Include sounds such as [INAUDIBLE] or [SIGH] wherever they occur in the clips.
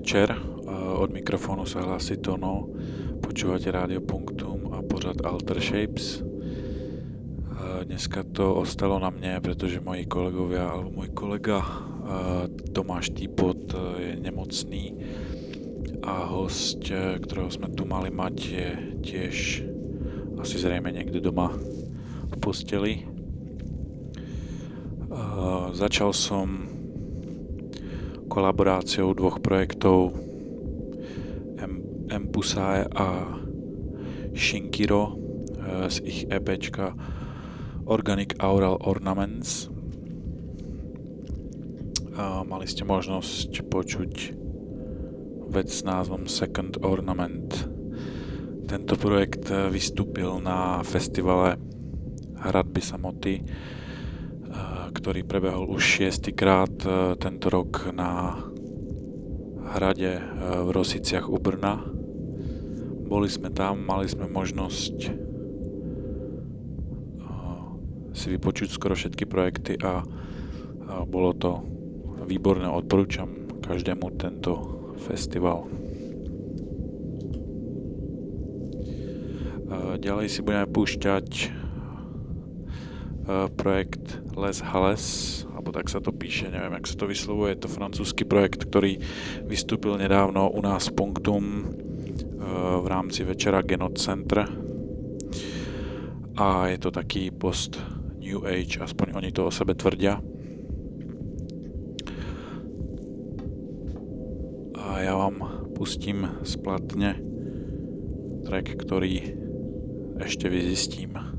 Večer, od mikrofónu sa hlási Tono, počúvate Radio Punktum a pořad Alter Shapes. Dneska to ostalo na mne, pretože moji kolegovia, alebo môj kolega Tomáš Týpot je nemocný a host, ktorého sme tu mali mať, je tiež asi zrejme niekde doma v posteli. Začal som kolaboráciou dvoch projektov Empusae a Shinkiro eh, z ich EPčka Organic Aural Ornaments. A mali ste možnosť počuť vec s názvom Second Ornament. Tento projekt eh, vystúpil na festivale Hradby samoty ktorý prebehol už šiestýkrát e, tento rok na hrade e, v Rosiciach u Brna. Boli sme tam, mali sme možnosť e, si vypočuť skoro všetky projekty a bolo to výborné, odporúčam každému tento festival. Ďalej si budeme púšťať projekt Les Halles, alebo tak sa to píše, neviem, jak sa to vyslovuje, je to francúzsky projekt, ktorý vystúpil nedávno u nás Punktum v rámci večera Genot Center a je to taký post New Age, aspoň oni to o sebe tvrdia. A ja vám pustím splatne track, ktorý ešte vyzistím.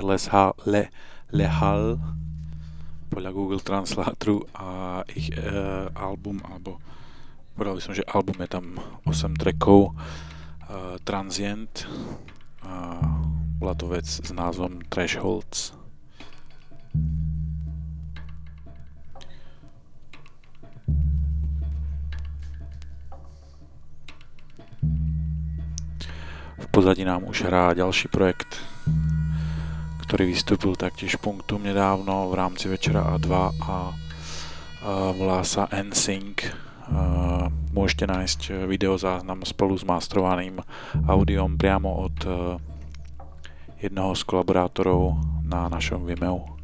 Les Le, Lehal podľa Google Translatoru a ich e, album, alebo povedal by som, že album je tam 8 trackov e, Transient a bola to vec s názvom Thresholds. Pozadí nám už hrá ďalší projekt ktorý vystúpil taktiež punktum nedávno v rámci večera A2 a, volá sa NSYNC. Môžete nájsť videozáznam spolu s masterovaným audiom priamo od jednoho z kolaborátorov na našom Vimeo.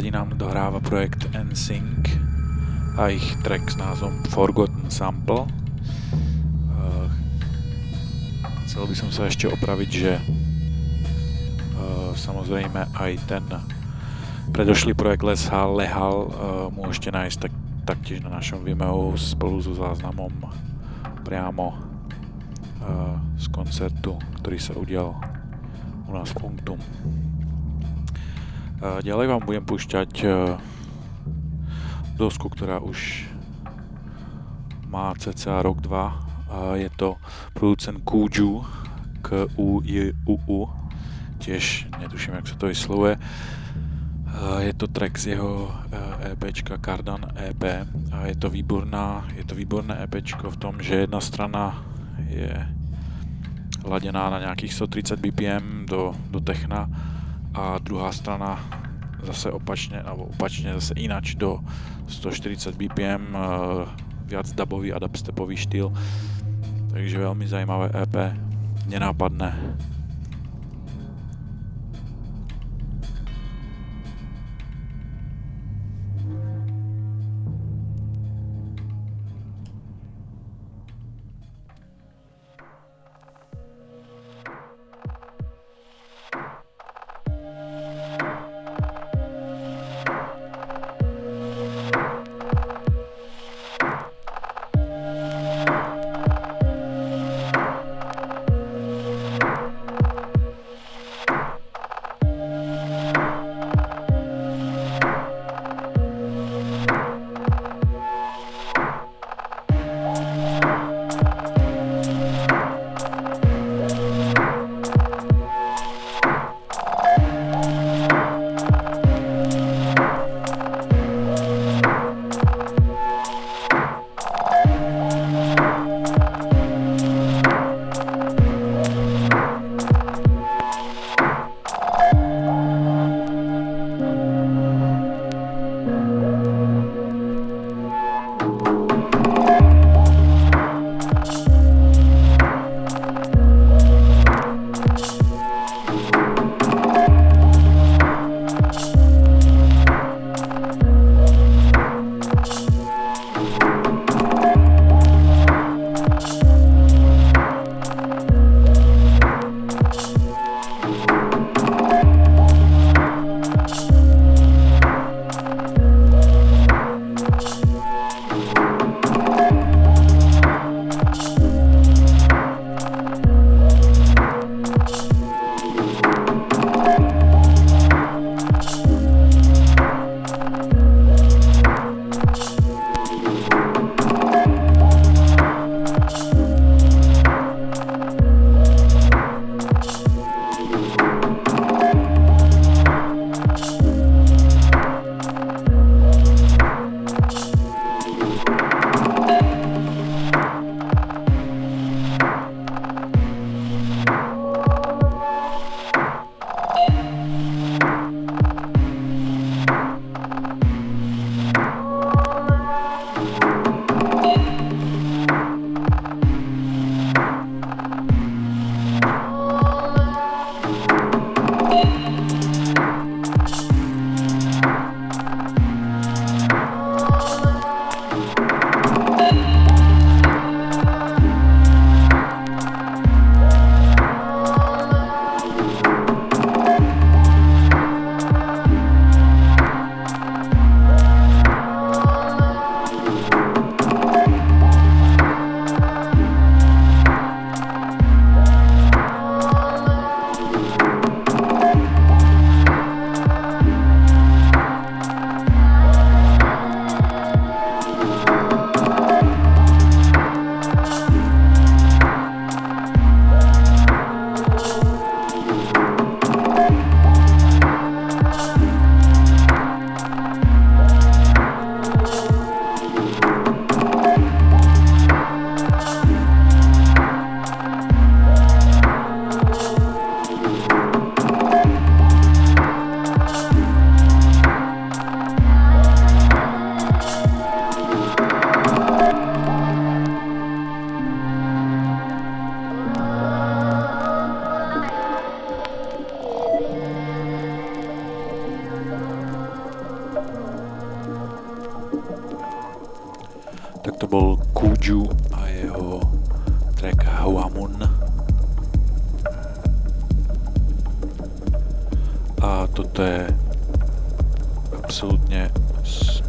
Pozadí nám dohráva projekt NSYNC a ich track s názvom Forgotten Sample. Uh, chcel by som sa ešte opraviť, že uh, samozrejme aj ten predošlý projekt Les Hall, Lehal uh, môžete nájsť tak, taktiež na našom Vimeo spolu so záznamom priamo z koncertu, ktorý sa udial u nás v Punktum. Uh, ďalej vám budem púšťať uh, dosku, ktorá už má cca rok, dva. A je to producent Kuju, k u j u u tiež netuším, jak sa to vyslovuje. Je to track z jeho EPčka e Cardan EP a je to výborná, je to výborné EPčko v tom, že jedna strana je ladená na nejakých 130 BPM do, do techna a druhá strana zase opačne, alebo opačne zase inač do 140 BPM, eh, viac dubový a dubstepový štýl. Takže veľmi zajímavé EP, nenápadné. To bol Kuju a jeho track Huamun. A toto je absolútne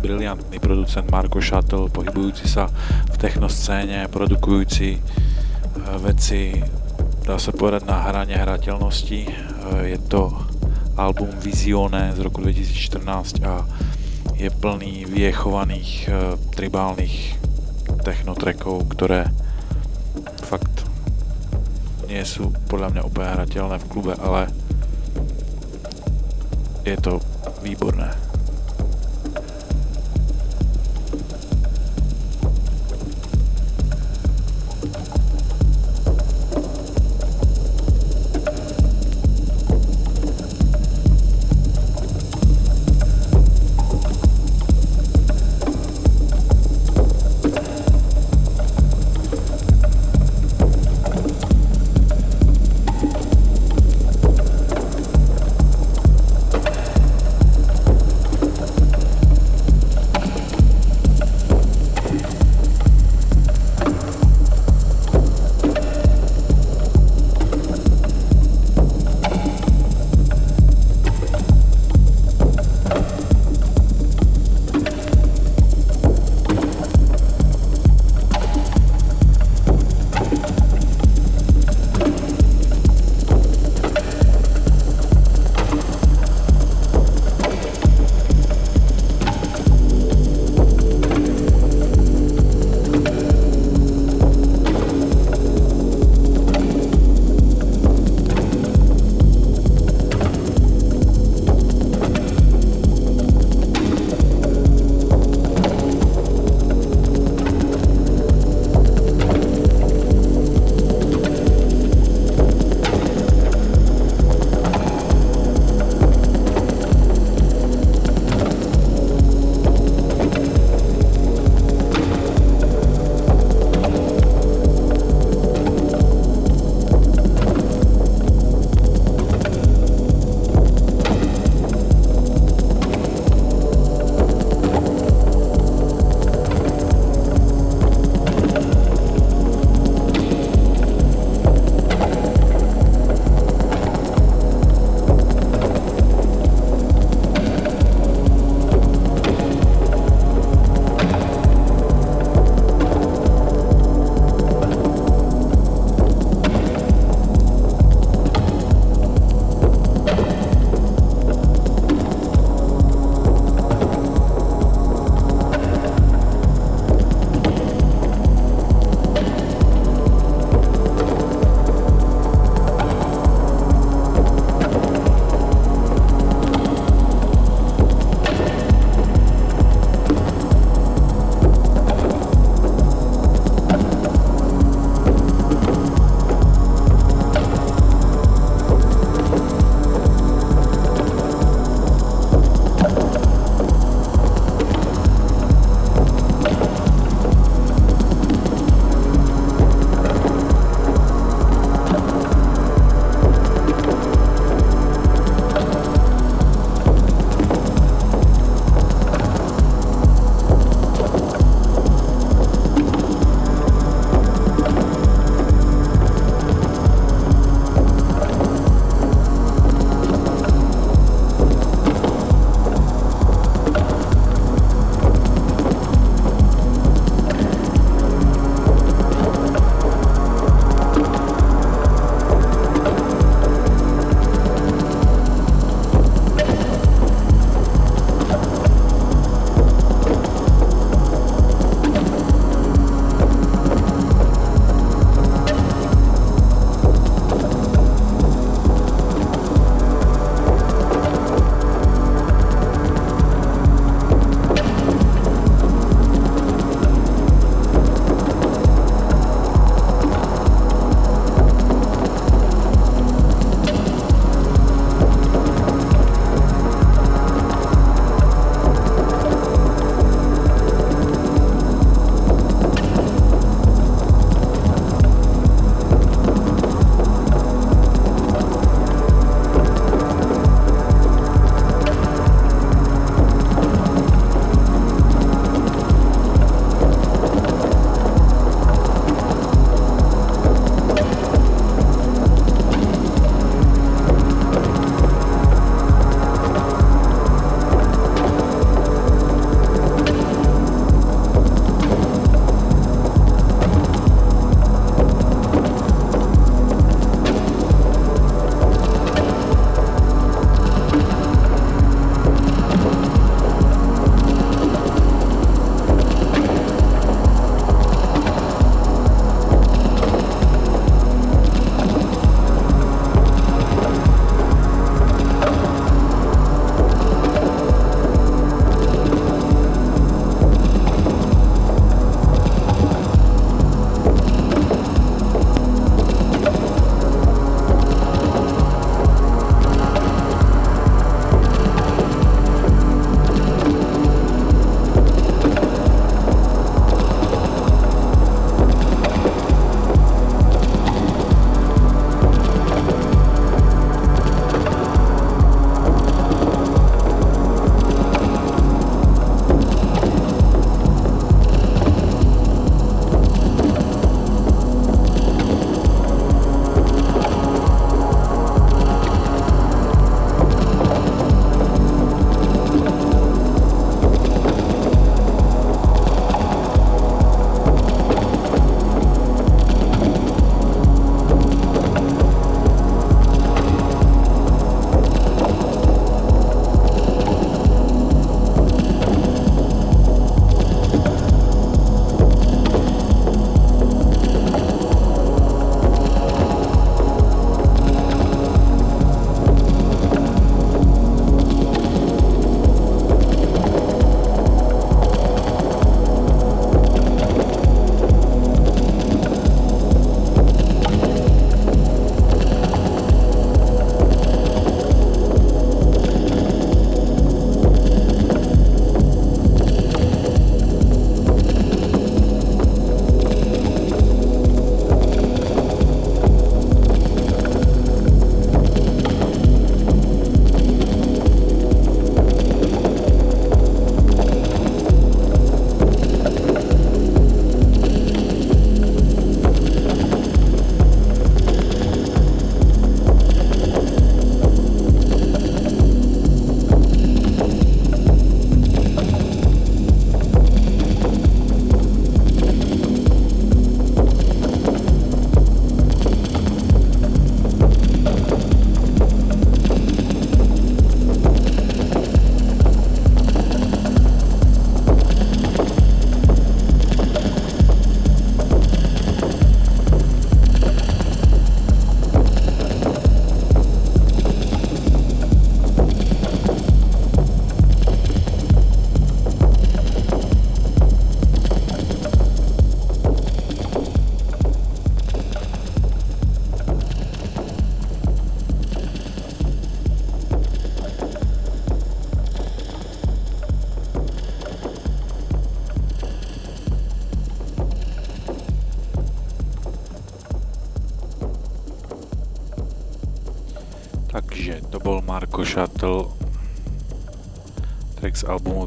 briliantný producent Marko Shuttle, pohybujúci sa v technoscéne, produkujúci e, veci, dá sa povedať, na hrane hrateľnosti. E, je to album Visione z roku 2014 a je plný viechovaných uh, tribálnych technotrekov, ktoré fakt nie sú podľa mňa úplne hrateľné v klube, ale je to výborné.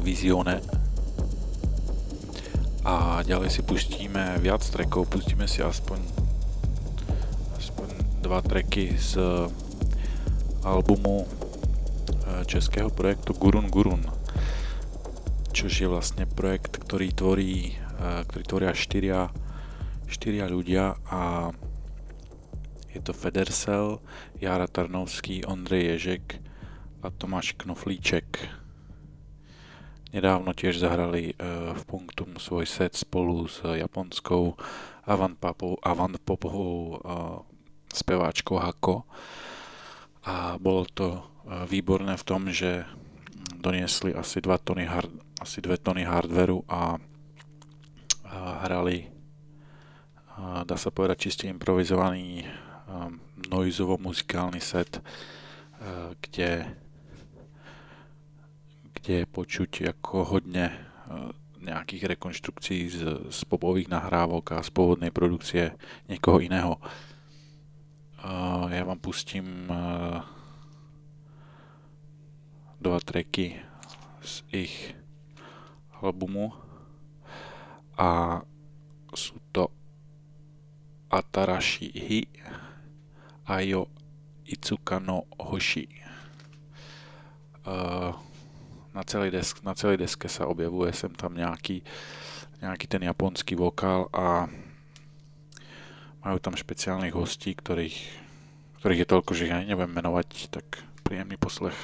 Visione a ďalej si pustíme viac trackov, pustíme si aspoň aspoň dva tracky z albumu e, českého projektu Gurun Gurun čo je vlastne projekt, ktorý tvorí e, ktorý tvoria štyria, štyria ľudia a je to Federsel, Jara Tarnovský, Ondrej Ježek a Tomáš Knoflíček. Nedávno tiež zahrali uh, v Punktum svoj set spolu s japonskou avant popovou uh, speváčkou Hako. A bolo to uh, výborné v tom, že doniesli asi 2 tony, hard, asi 2 tony hardveru a, a hrali dá sa povedať čiste improvizovaný um, noizovo-muzikálny set, kde je počuť ako hodne uh, nejakých rekonštrukcií z, z popových nahrávok a z pôvodnej produkcie niekoho iného. Uh, ja vám pustím uh, dva tracky z ich albumu a sú to Atarashi Hi Ayo Itsuka no Hoshi. Uh, na, celej desk, na celej deske sa objavuje sem tam nejaký, nejaký ten japonský vokál a majú tam špeciálnych hostí, ktorých, ktorých je toľko, že ich ani neviem menovať, tak príjemný poslech.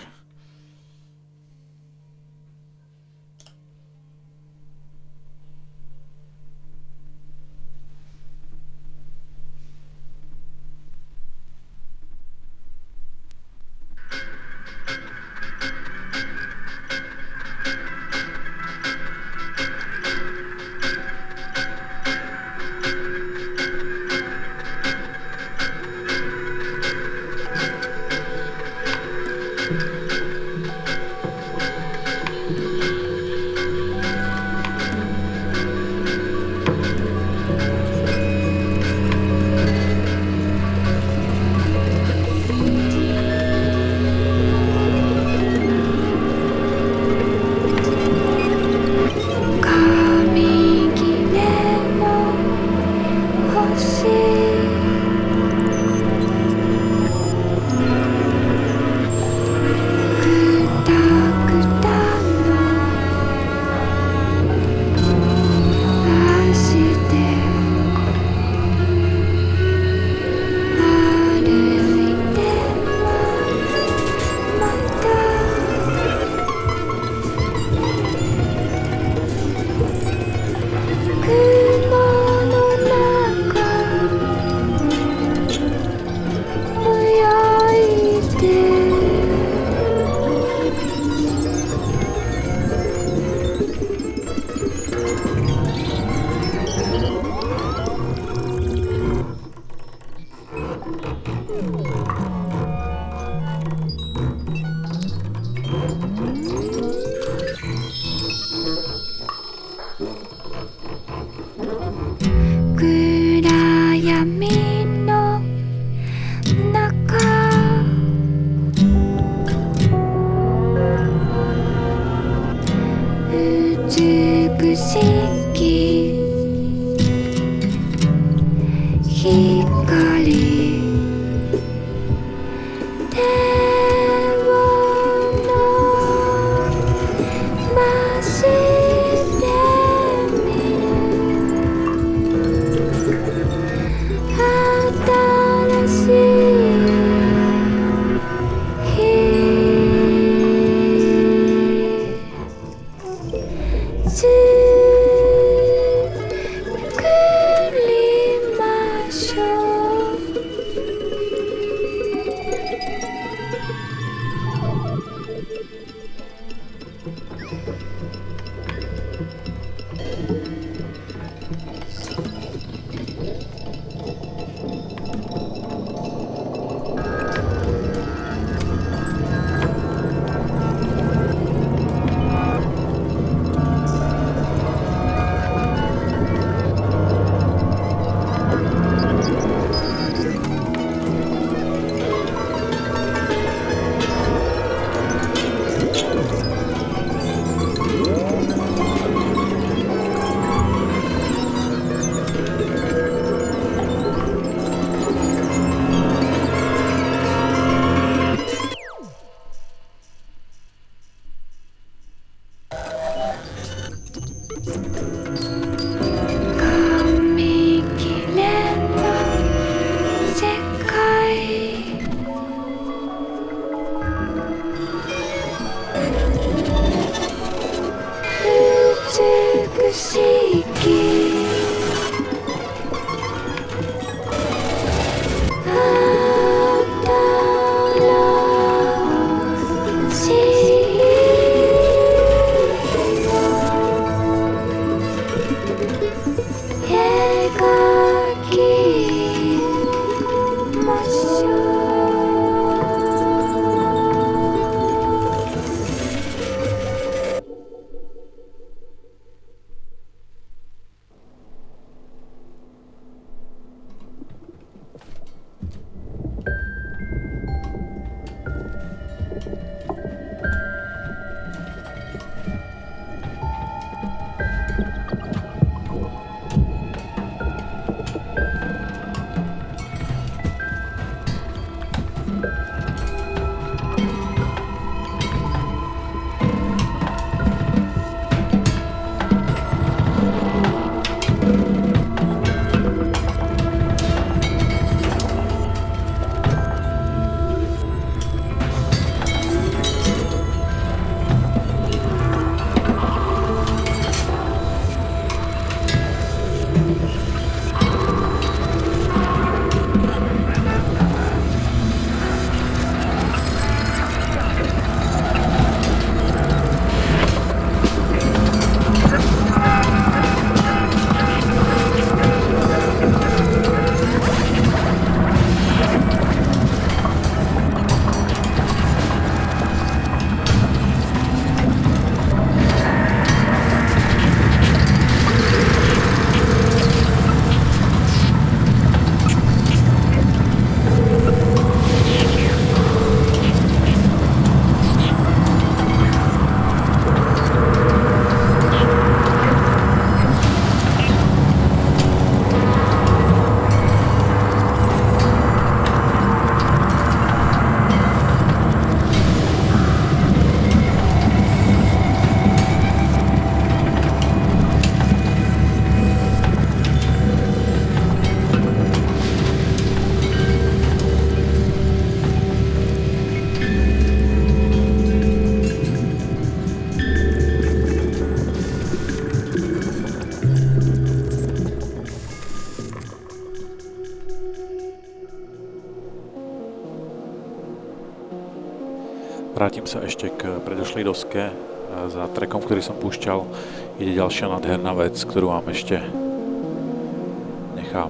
Predošlej doske. Za trekom, ktorý som púšťal, ide ďalšia nádherná vec, ktorú vám ešte nechám.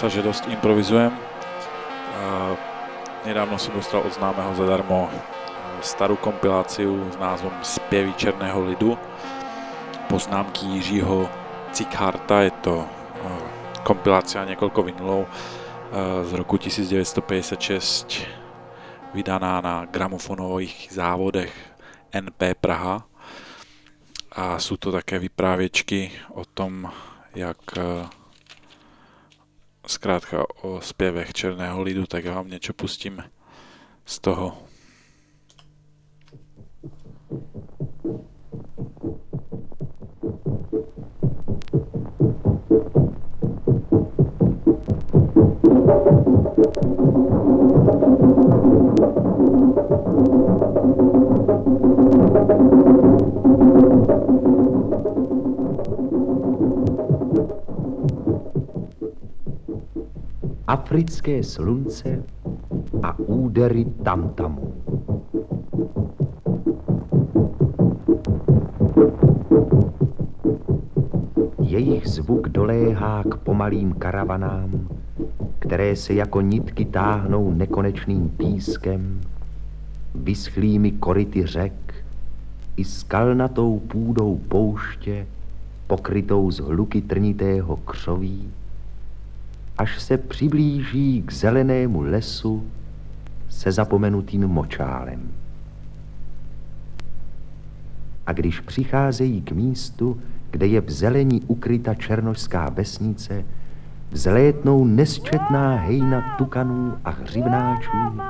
Sa, že dosť improvizujem. Nedávno som dostal od známeho zadarmo starú kompiláciu s názvom Spievy Černého lidu. Poznámky Jiřího Cikharta, je to kompilácia niekoľko vinilov z roku 1956 vydaná na gramofonových závodech NP Praha a sú to také vypráviečky o tom, jak skrátka o spievech Černého lidu, tak vám niečo pustím z toho. africké slunce a údery tamtamu. Jejich zvuk doléhá k pomalým karavanám, které se jako nitky táhnou nekonečným pískem, vyschlými koryty řek i skalnatou půdou pouště, pokrytou z hluky trnitého křoví, až se přiblíží k zelenému lesu se zapomenutým močálem. A když přicházejí k místu, kde je v zelení ukryta černožská vesnice, vzlétnou nesčetná hejna tukanů a hřivnáčů,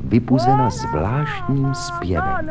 vypuzena zvláštním zpěvem.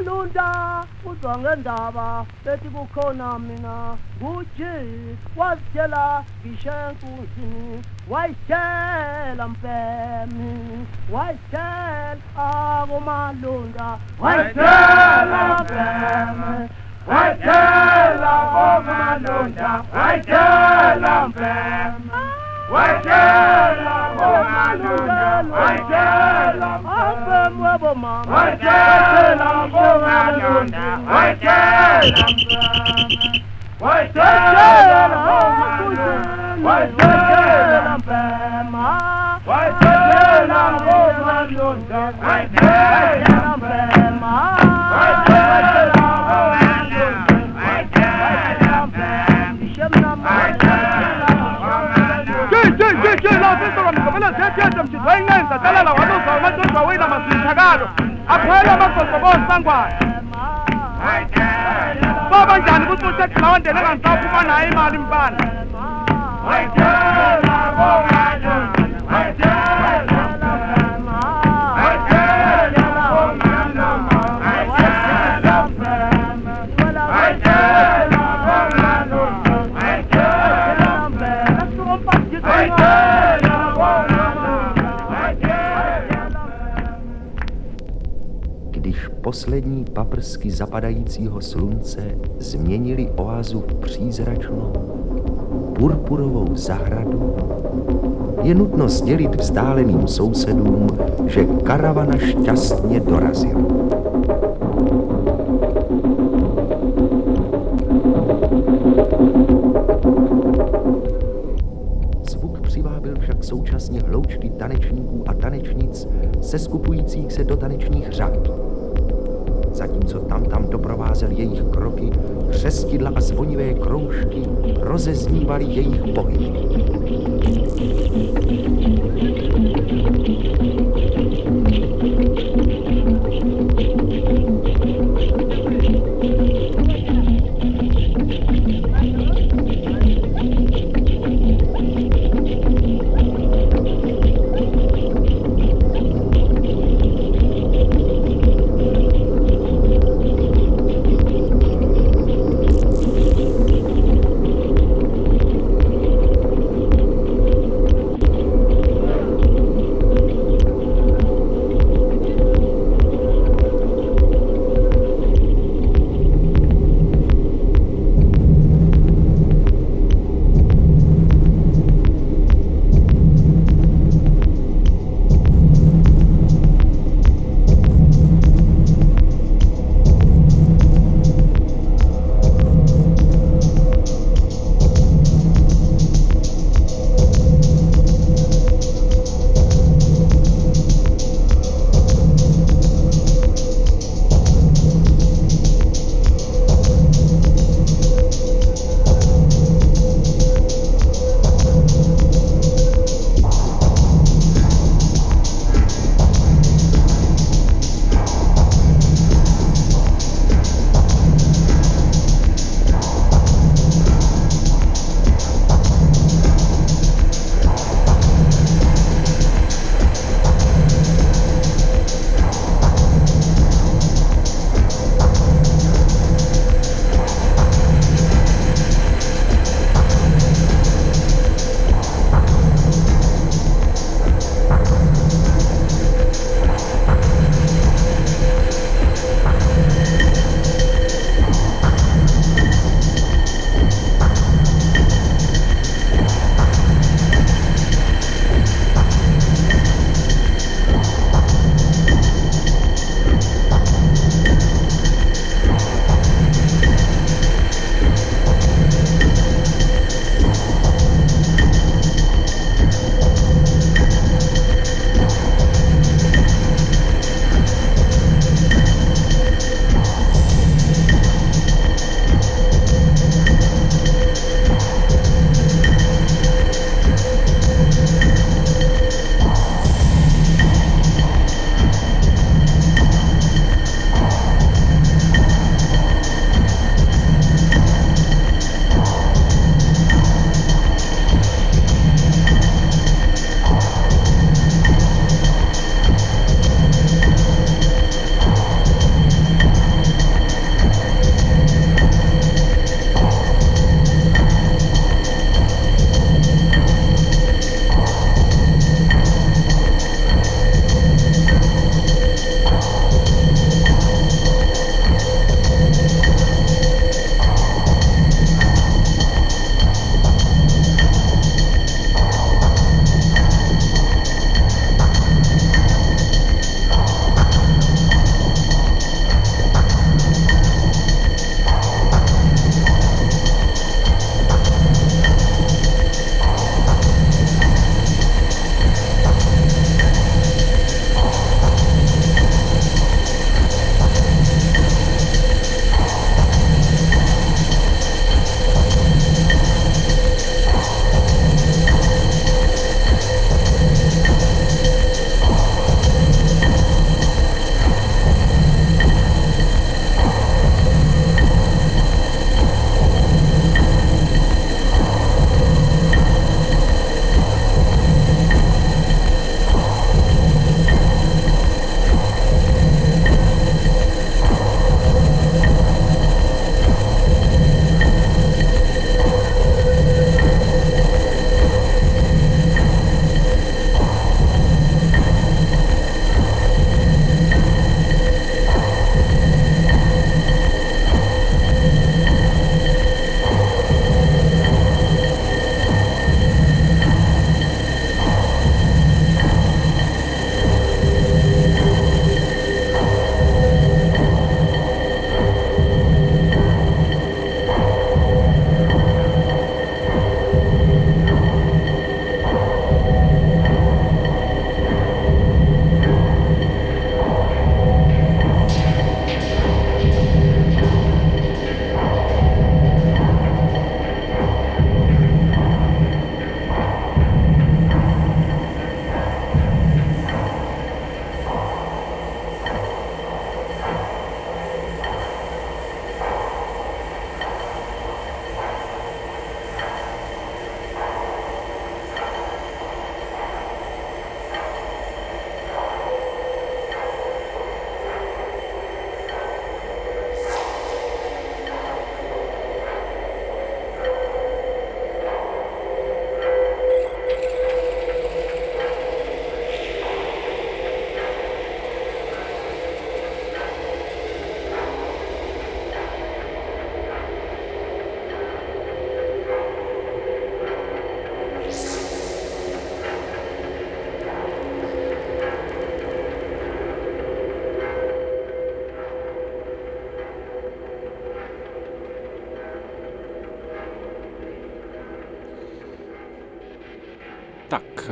Lunda uzwa ngendaba bethi kukhona mina kuthi wazitshela ngishe enkundlini wayitshela mfemi wayitshela abomalunda Wayitshela mfemi, wayitshela bomalunda, wayitshela mfemi, Wachela Bomaluda, Wachela Papa Mwabo Mama, Wachela Bomaluda, Wachela Wachela Bomaluda, Wachela Pema, Wachela Bomaluda, Wachela Pema. Kila sisi tunamkabila sisi yetu mchizwa ingenza talala waluza umatozwa wina masintakalo akhwela amagogobozi sangwane baba njani ukuthi uthethe lawa ndlela engandisaphuma nayo imali mbana? Poslední paprsky zapadajícího slunce změnili oázu v přízračnou, purpurovou zahradu, je nutno sdělit vzdáleným sousedům, že karavana šťastně dorazila. Současně hloučky tanečníků a tanečnic seskupujících se do tanečních řad. Zatímco tam tam doprovázel jejich kroky, řestidla a zvonivé kroužky rozeznívaly jejich pohyby.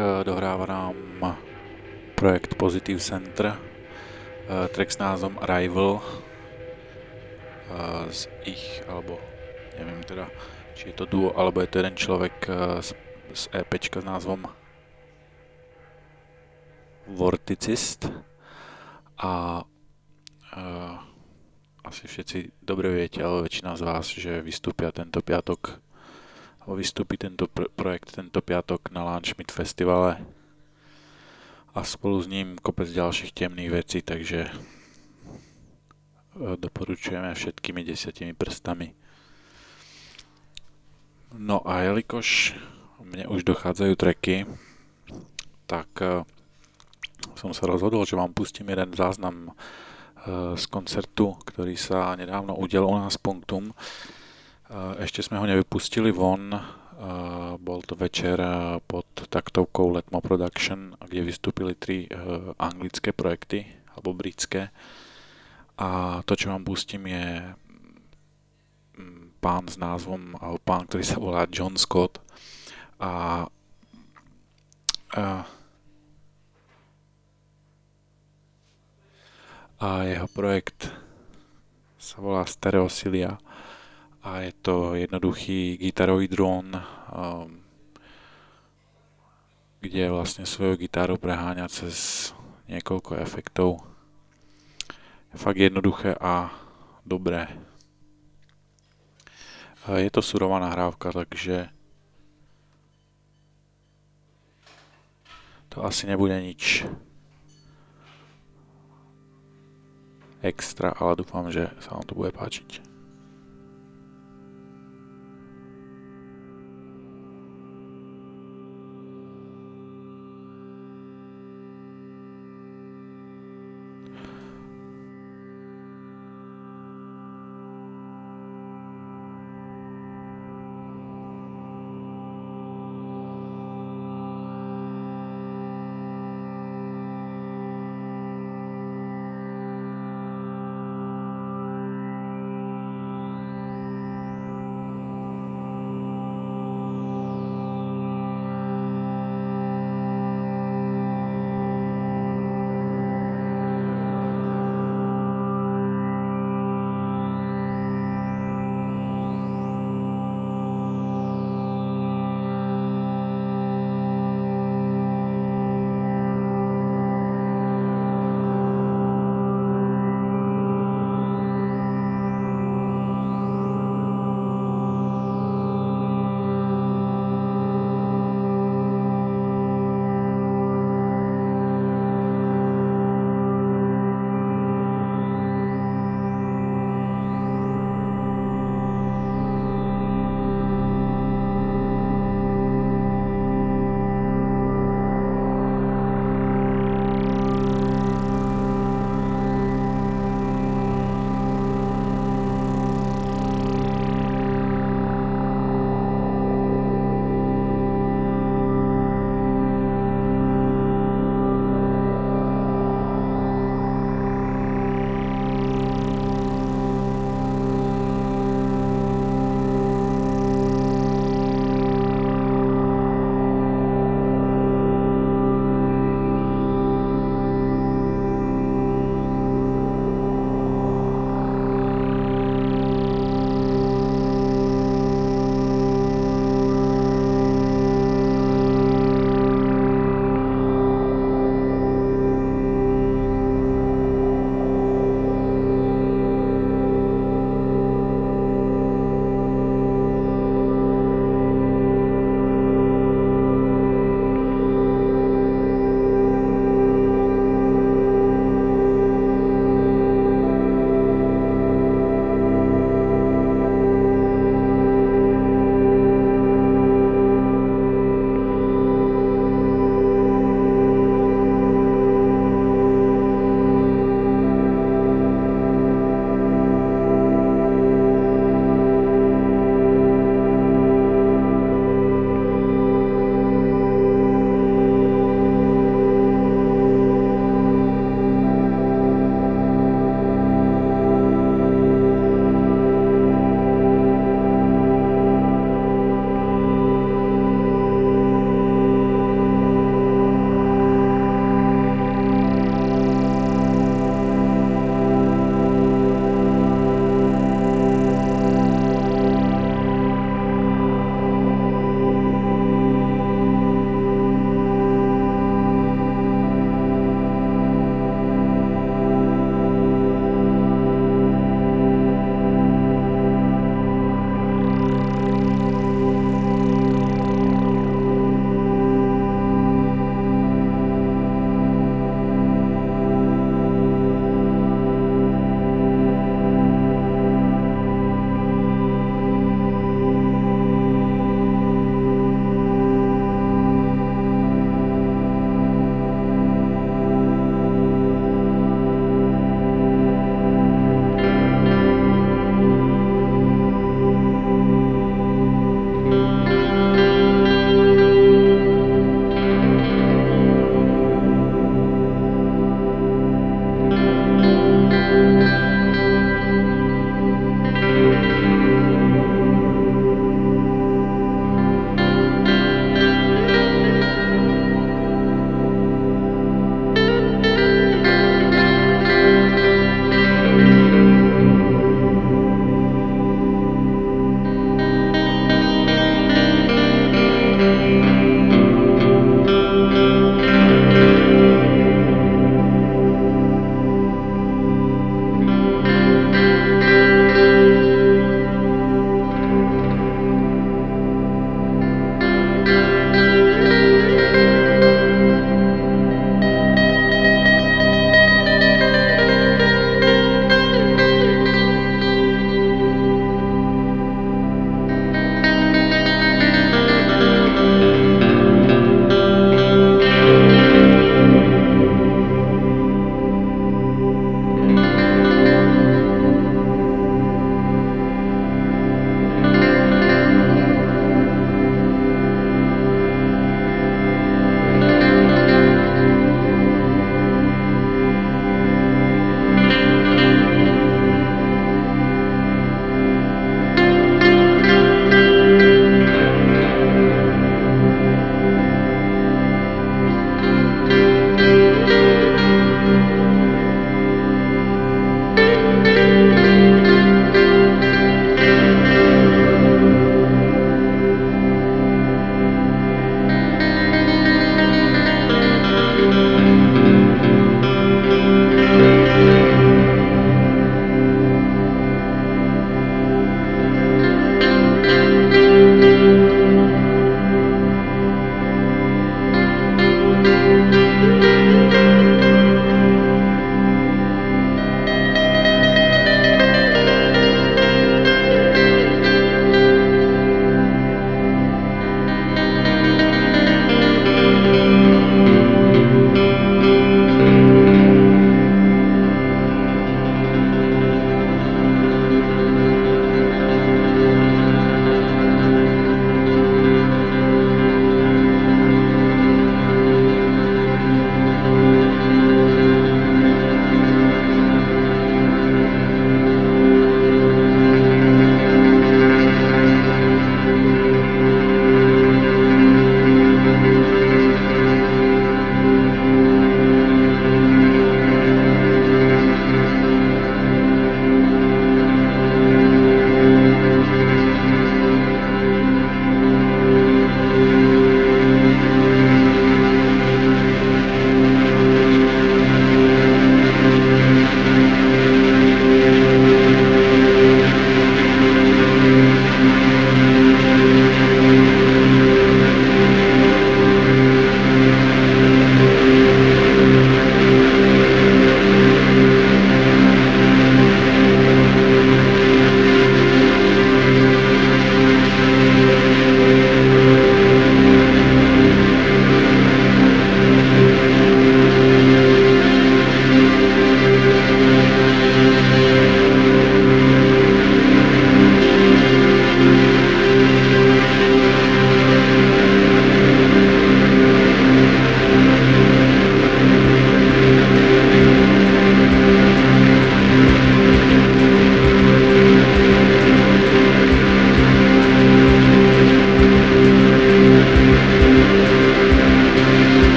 Eh, dohráva nám projekt Positive Center, eh, track s názvom Rival z ich, alebo neviem teda, či je to duo, alebo je to jeden človek z, z EPčka s názvom Vorticist. A asi všetci dobre viete, ale väčšina z vás, že vystúpia tento piatok vystúpi tento pr- projekt tento piatok na Lunchmeet festivale a spolu s ním kopec ďalších temných vecí, takže e, doporučujeme všetkými desiatimi prstami. No a jelikož mne už dochádzajú treky, tak uh, som sa rozhodol, že vám pustím jeden záznam uh, z koncertu, ktorý sa nedávno udiel u nás Punktum. Eh, ešte sme ho nevypustili von, eh, bol to večer eh, pod taktovkou Letmo Production, kde vystúpili tri anglické projekty, alebo britské. A to, čo vám pustím, je mm, pán s názvom, alebo pán, ktorý sa volá John Scott. A, a, a jeho projekt sa volá Stereosilia a je to jednoduchý gitarový dron, um, kde vlastne svoju gitaru preháňa cez niekoľko efektov. Je fakt jednoduché a dobré. Je to surová nahrávka, takže to asi nebude nič extra, ale dúfam, že sa vám to bude páčiť.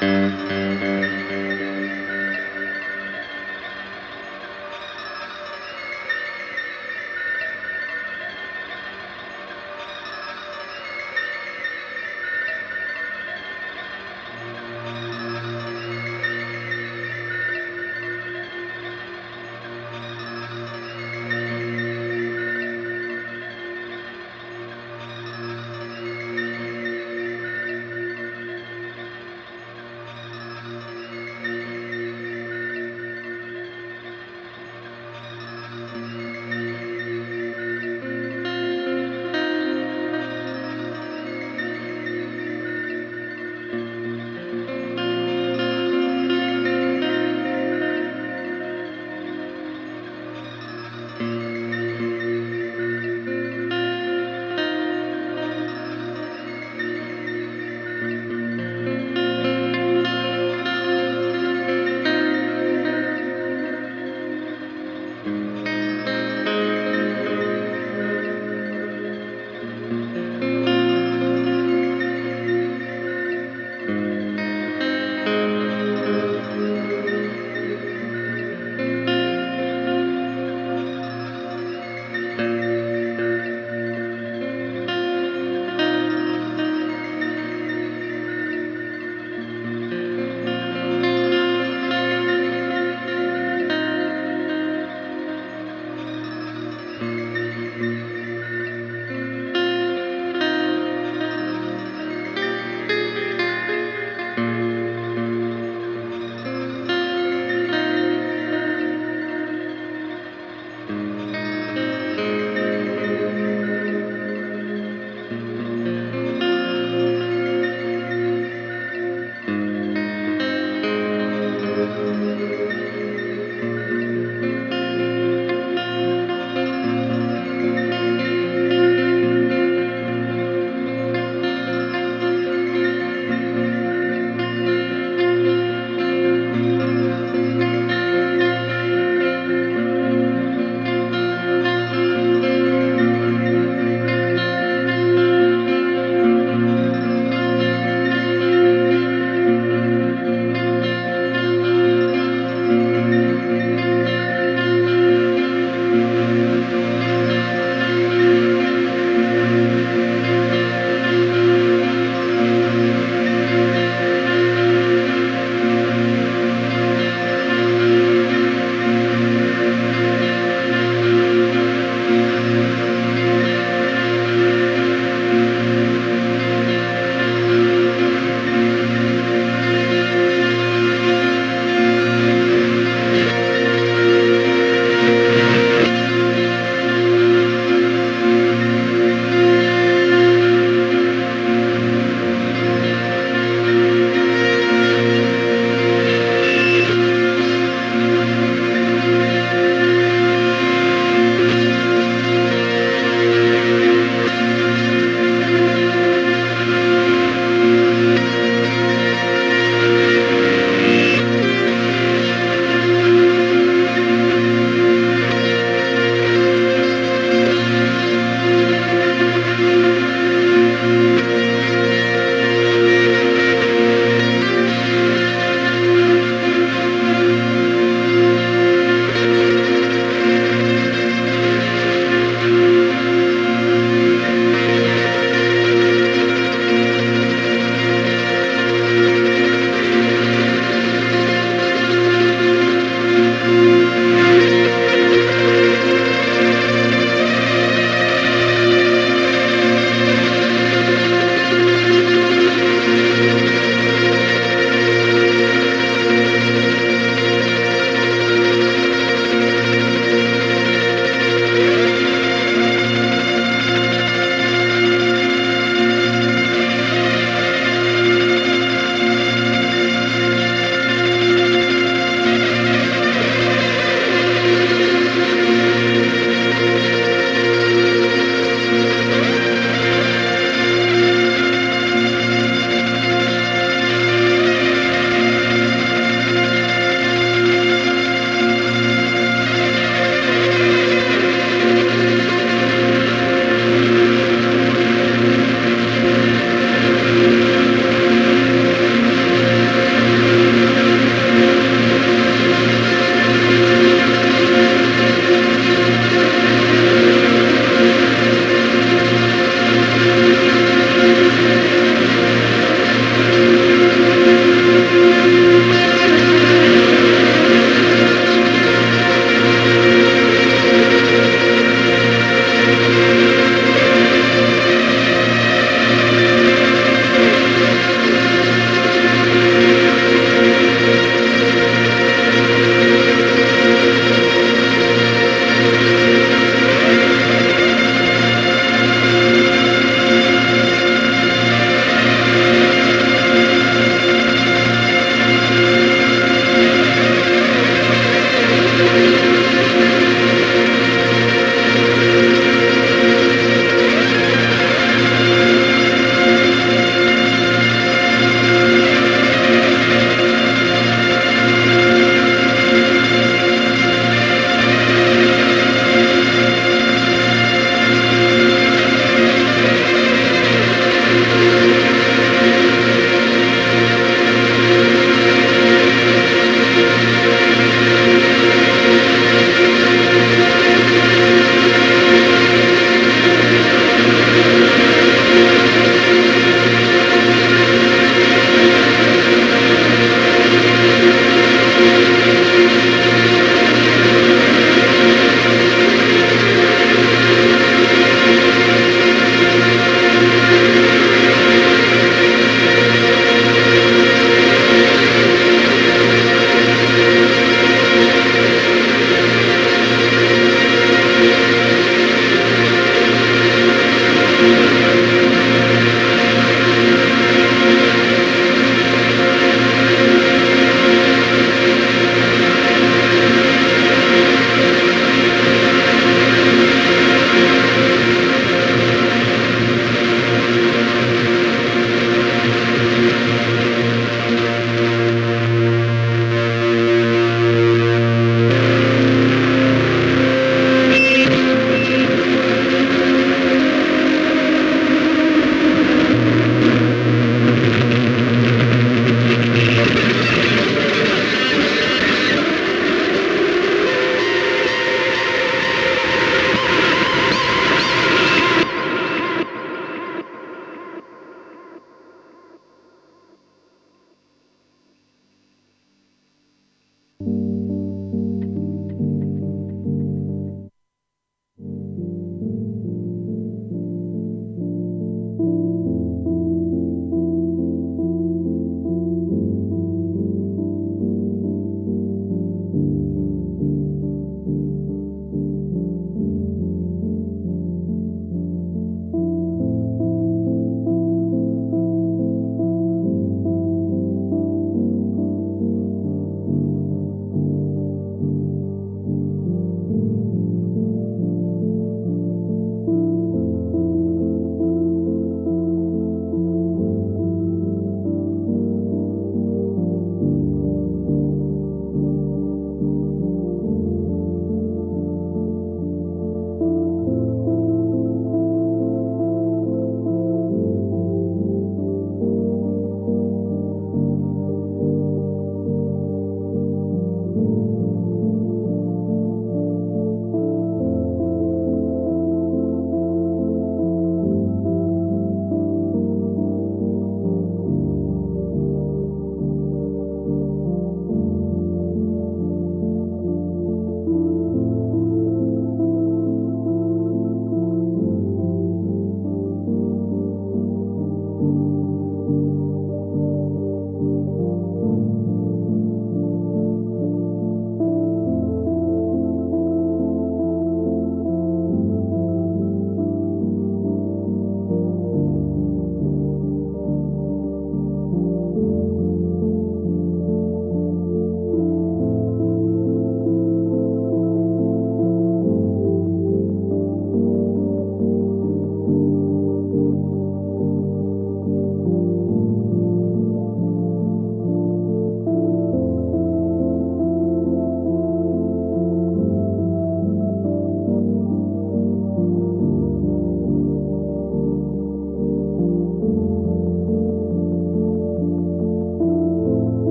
Mm-hmm.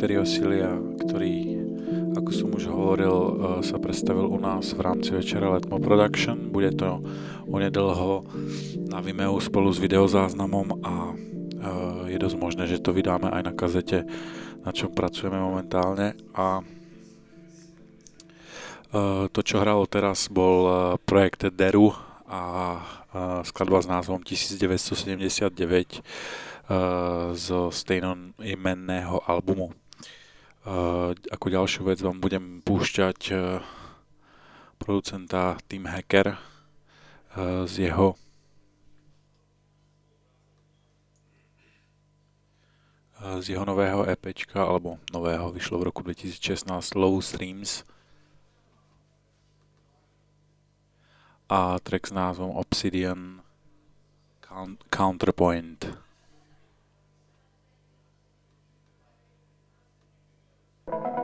Projektu Stereosilia, ktorý, ako som už hovoril, e, sa predstavil u nás v rámci večera Letmo Production. Bude to onedlho na Vimeo spolu s videozáznamom a je dosť možné, že to vydáme aj na kazete, na čom pracujeme momentálne a to, čo hralo teraz, bol projekt Deru a skladba s názvom 1979 zo stejnoimenného albumu. Ako ďalšiu vec vám budem púšťať producenta Tim Hacker z jeho z jeho nového EPčka, alebo nového, vyšlo v roku 2016 Low Streams. a track s názvom Obsidian Counterpoint. Thank you.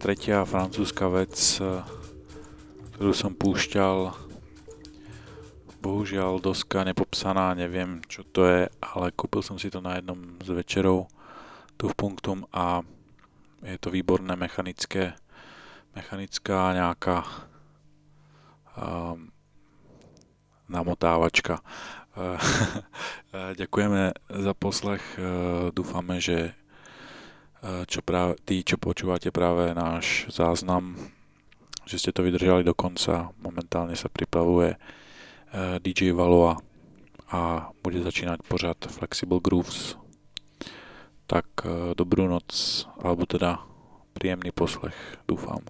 Tretia francúzska vec, eh, ktorú som púšťal. Bohužiaľ doska nepopsaná, neviem čo to je, ale kúpil som si to na jednom z večerov tu v Punktum a je to výborné mechanické, mechanická nejaká um, namotávačka. [LAUGHS] Eh, ďakujeme za poslech, dúfame, že čo práve, tí, čo počúvate práve náš záznam, že ste to vydržali do konca. Momentálne sa pripravuje eh, DJ Valoa a bude začínať pořad Flexible Grooves. Tak eh, dobrú noc, alebo teda príjemný poslech, dúfam.